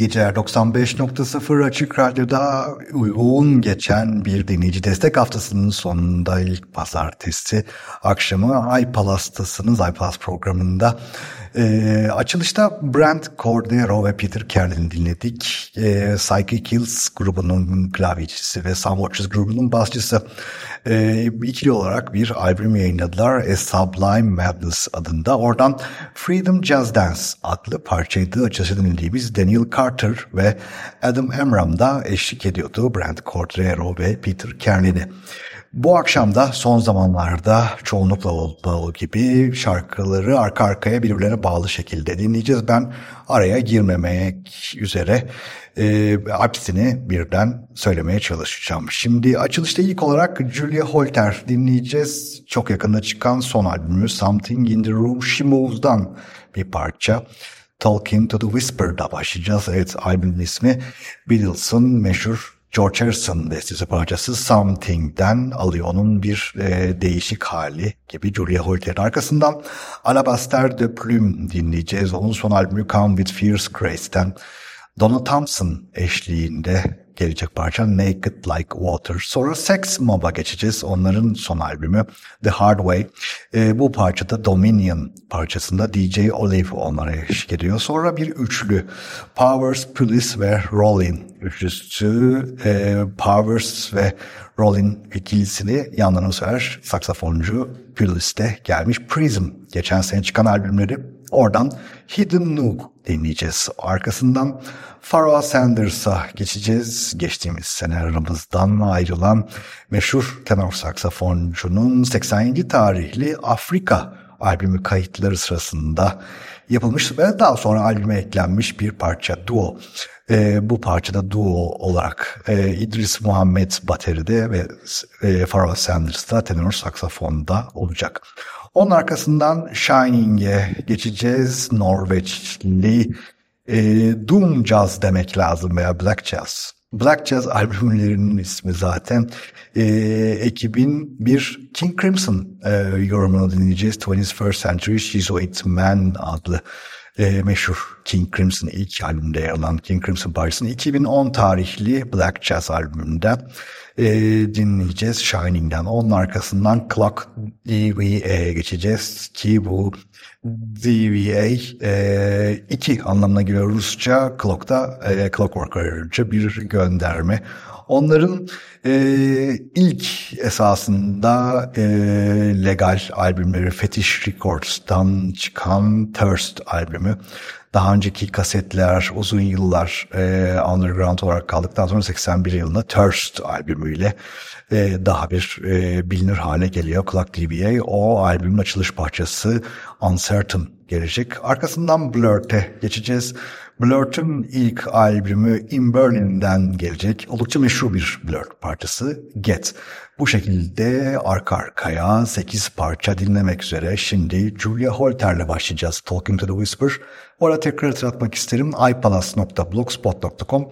geceler 95.0 Açık Radyo'da uygun geçen bir dinleyici destek haftasının sonunda ilk pazartesi akşamı iPalas'tasınız iPalas programında. E, açılışta Brent Cordero ve Peter Kern'in dinledik. E, Psyche Kills grubunun klavyecisi ve Sam Watchers grubunun basçısı e, ikili olarak bir albüm yayınladılar. A Sublime Madness adında. Oradan Freedom Jazz Dance adlı parçaydı. Açıkçası dinlediğimiz Daniel Carter ve Adam Amram da eşlik ediyordu. Brent Cordero ve Peter Kern'ini. Bu akşam da son zamanlarda çoğunlukla olduğu gibi şarkıları arka arkaya birbirlerine bağlı şekilde dinleyeceğiz. Ben araya girmemek üzere e, hepsini birden söylemeye çalışacağım. Şimdi açılışta ilk olarak Julia Holter dinleyeceğiz. Çok yakında çıkan son albümü Something in the Room She Moves'dan bir parça. Talking to the Whisper'da başlayacağız. Evet albümün ismi Beatles'ın meşhur George Harrison bestesi parçası Something'den alıyor. Onun bir e, değişik hali gibi Julia Holter'in arkasından Alabaster de Plume dinleyeceğiz. Onun son albümü Come With Fierce Grace'ten Donna Thompson eşliğinde gelecek parça Naked Like Water. Sonra Sex Mob'a geçeceğiz. Onların son albümü The Hard Way. E, bu parçada Dominion parçasında DJ Olive onlara eşlik ediyor. Sonra bir üçlü Powers, Police ve Rollin üçlüsü e, Powers ve Rollin ikilisini yanlarına sever saksafoncu Pulis'te gelmiş Prism. Geçen sene çıkan albümleri oradan Hidden Nook dinleyeceğiz. Arkasından Pharoah Sanders'a geçeceğiz. Geçtiğimiz sene aramızdan ayrılan meşhur tenor saksafoncunun 87 tarihli Afrika albümü kayıtları sırasında yapılmış ve daha sonra albüme eklenmiş bir parça duo. E, bu parçada duo olarak e, İdris Muhammed bateride ve e, Pharoah Sanders tenor saksafonda olacak. Onun arkasından Shining'e geçeceğiz. Norveçli e, Doom Jazz demek lazım veya Black Jazz. Black Jazz albümlerinin ismi zaten. E, ekibin bir King Crimson e, yorumunu dinleyeceğiz. 21st Century She's White Man adlı e, meşhur King Crimson ilk albümde yer alan King Crimson parçasını 2010 tarihli Black Jazz albümünde e, dinleyeceğiz Shining'den. Onun arkasından Clock DVA'ye geçeceğiz ki bu DVA e, iki anlamına geliyor Rusça. Clock'ta e, Clockwork bir gönderme. Onların e, ilk esasında e, legal albümleri Fetish Records'tan çıkan Thirst albümü. Daha önceki kasetler uzun yıllar e, underground olarak kaldıktan sonra 81 yılında Thirst albümüyle e, daha bir e, bilinir hale geliyor. Clock DBA o albümün açılış parçası Uncertain gelecek. Arkasından Blurt'e geçeceğiz. Blurt'un ilk albümü In Berlin'den gelecek. Oldukça meşhur bir Blurt parçası Get. Bu şekilde arka arkaya 8 parça dinlemek üzere şimdi Julia Holter'le başlayacağız Talking to the Whisper. Orada tekrar hatırlatmak isterim ipalas.blogspot.com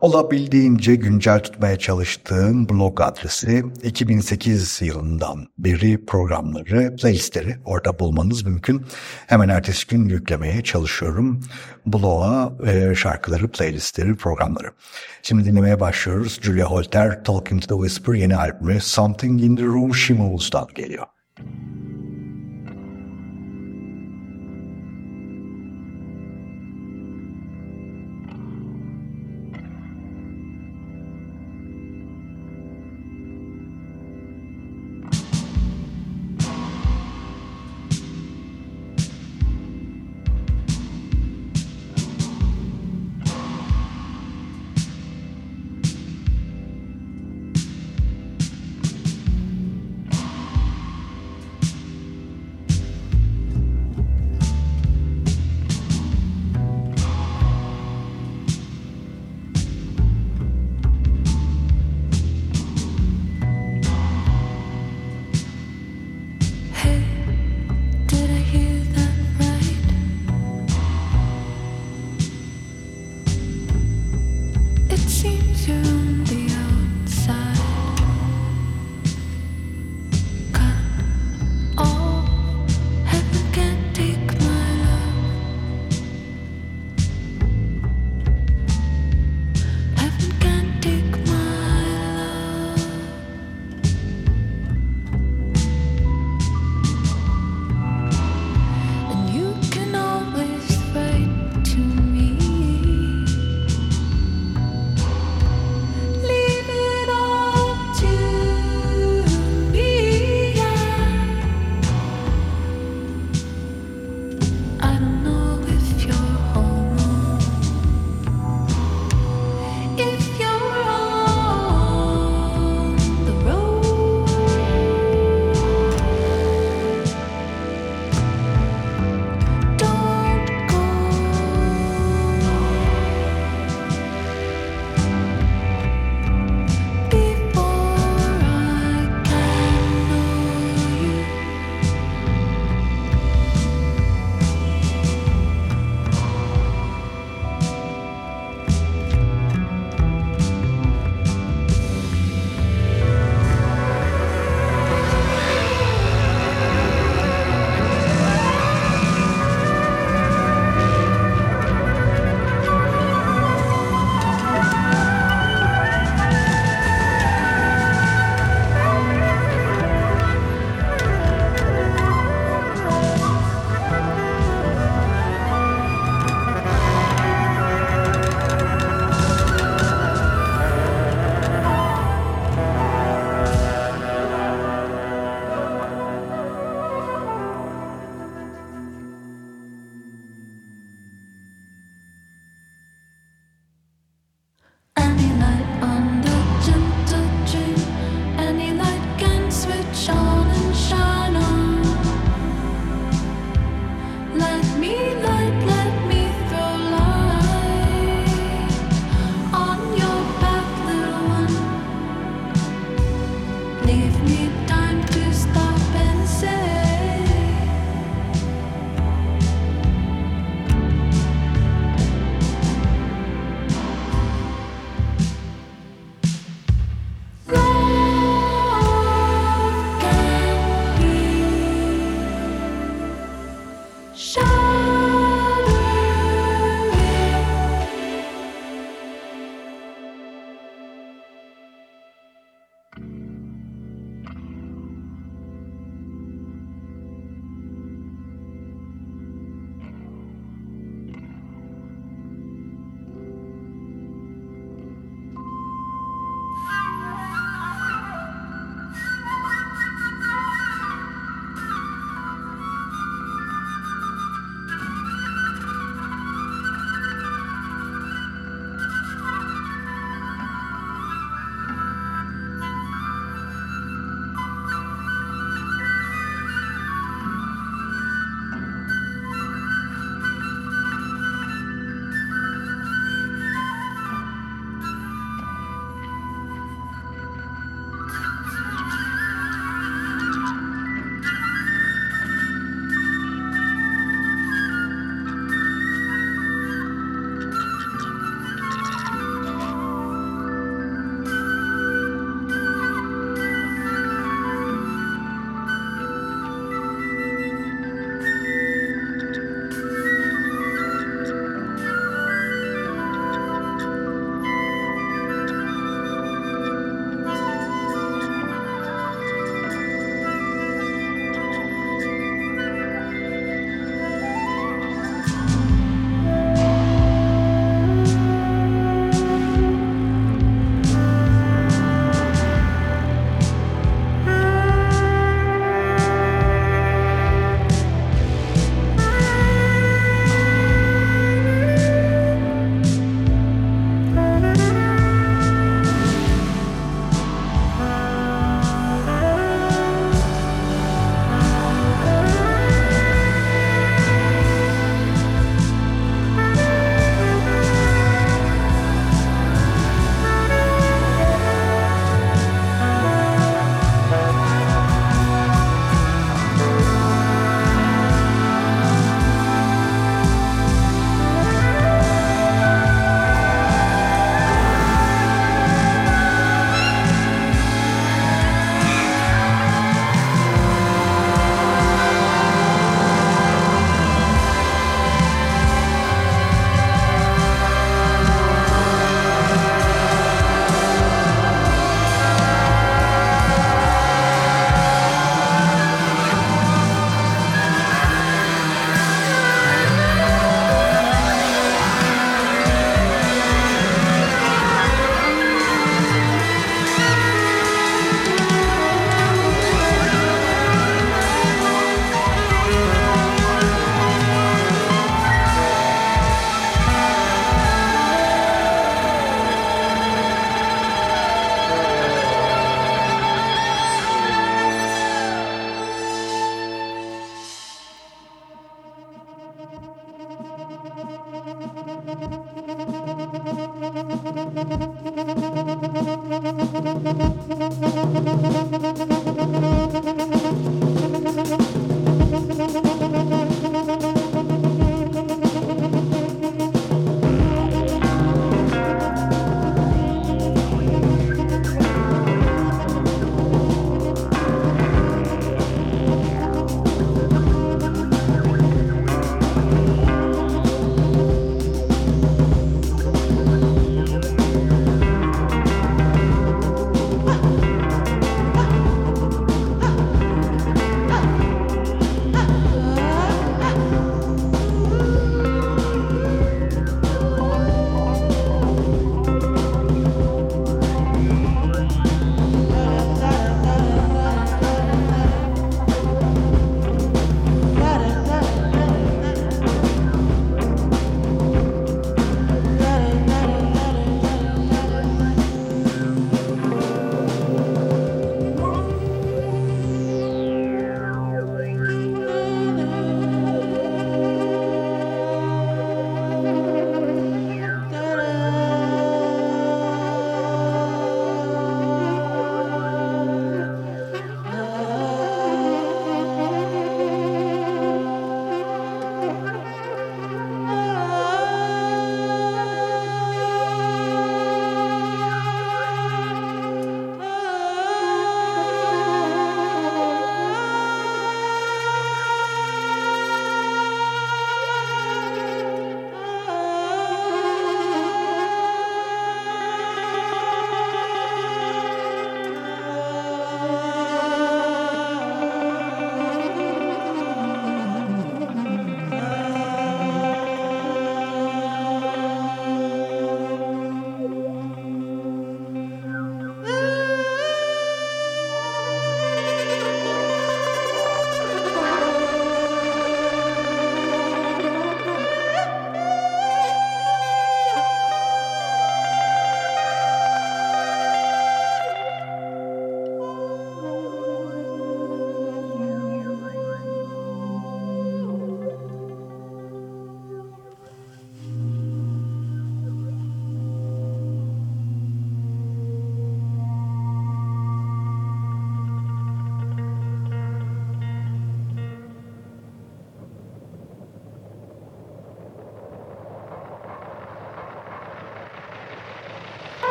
olabildiğince güncel tutmaya çalıştığım blog adresi 2008 yılından beri programları, playlistleri orada bulmanız mümkün. Hemen ertesi gün yüklemeye çalışıyorum bloğa e, şarkıları, playlistleri, programları. Şimdi dinlemeye başlıyoruz. Julia Holter, Talking to the Whisper yeni albümü Something in the Room She geliyor.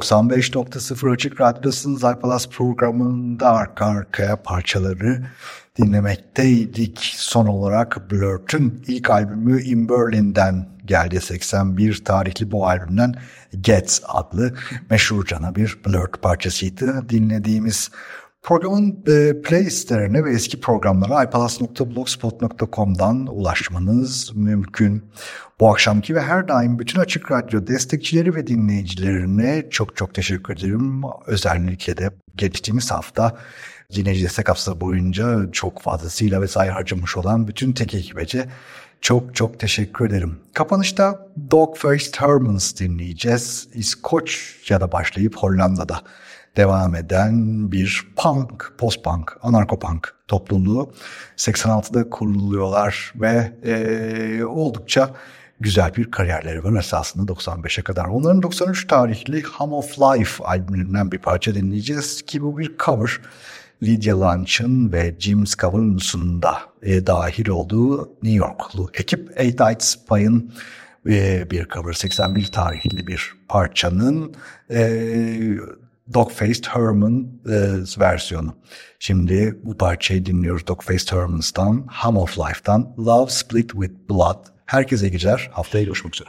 95.0 Açık Radyosu'nun iPalas programında arka arkaya parçaları dinlemekteydik. Son olarak Blurt'ün ilk albümü In Berlin'den geldi. 81 tarihli bu albümden Gets adlı meşhur cana bir Blurt parçasıydı dinlediğimiz. Programın e, playlistlerine ve eski programlara ipalas.blogspot.com'dan ulaşmanız mümkün. Bu akşamki ve her daim bütün Açık Radyo destekçileri ve dinleyicilerine çok çok teşekkür ederim. Özellikle de geçtiğimiz hafta dinleyici destek haftası boyunca çok fazlasıyla vesaire harcamış olan bütün tek ekibece çok çok teşekkür ederim. Kapanışta Dogfaced Hermans dinleyeceğiz. İskoçya'da başlayıp Hollanda'da devam eden bir punk, post-punk, anarko-punk topluluğu. 86'da kuruluyorlar ve e, oldukça güzel bir kariyerleri var esasında 95'e kadar. Onların 93 tarihli Hum of Life albümünden bir parça dinleyeceğiz ki bu bir cover. Lydia Lunch'ın ve Jim Scavuns'un da e, dahil olduğu New Yorklu ekip Eight Eyed Spy'ın e, bir cover 81 tarihli bir parçanın e, Dogfaced Herman e, versiyonu. Şimdi bu parçayı dinliyoruz Dogfaced Hermans'tan, Hum of Life'tan, Love Split With Blood. Herkese geceler, haftaya görüşmek üzere.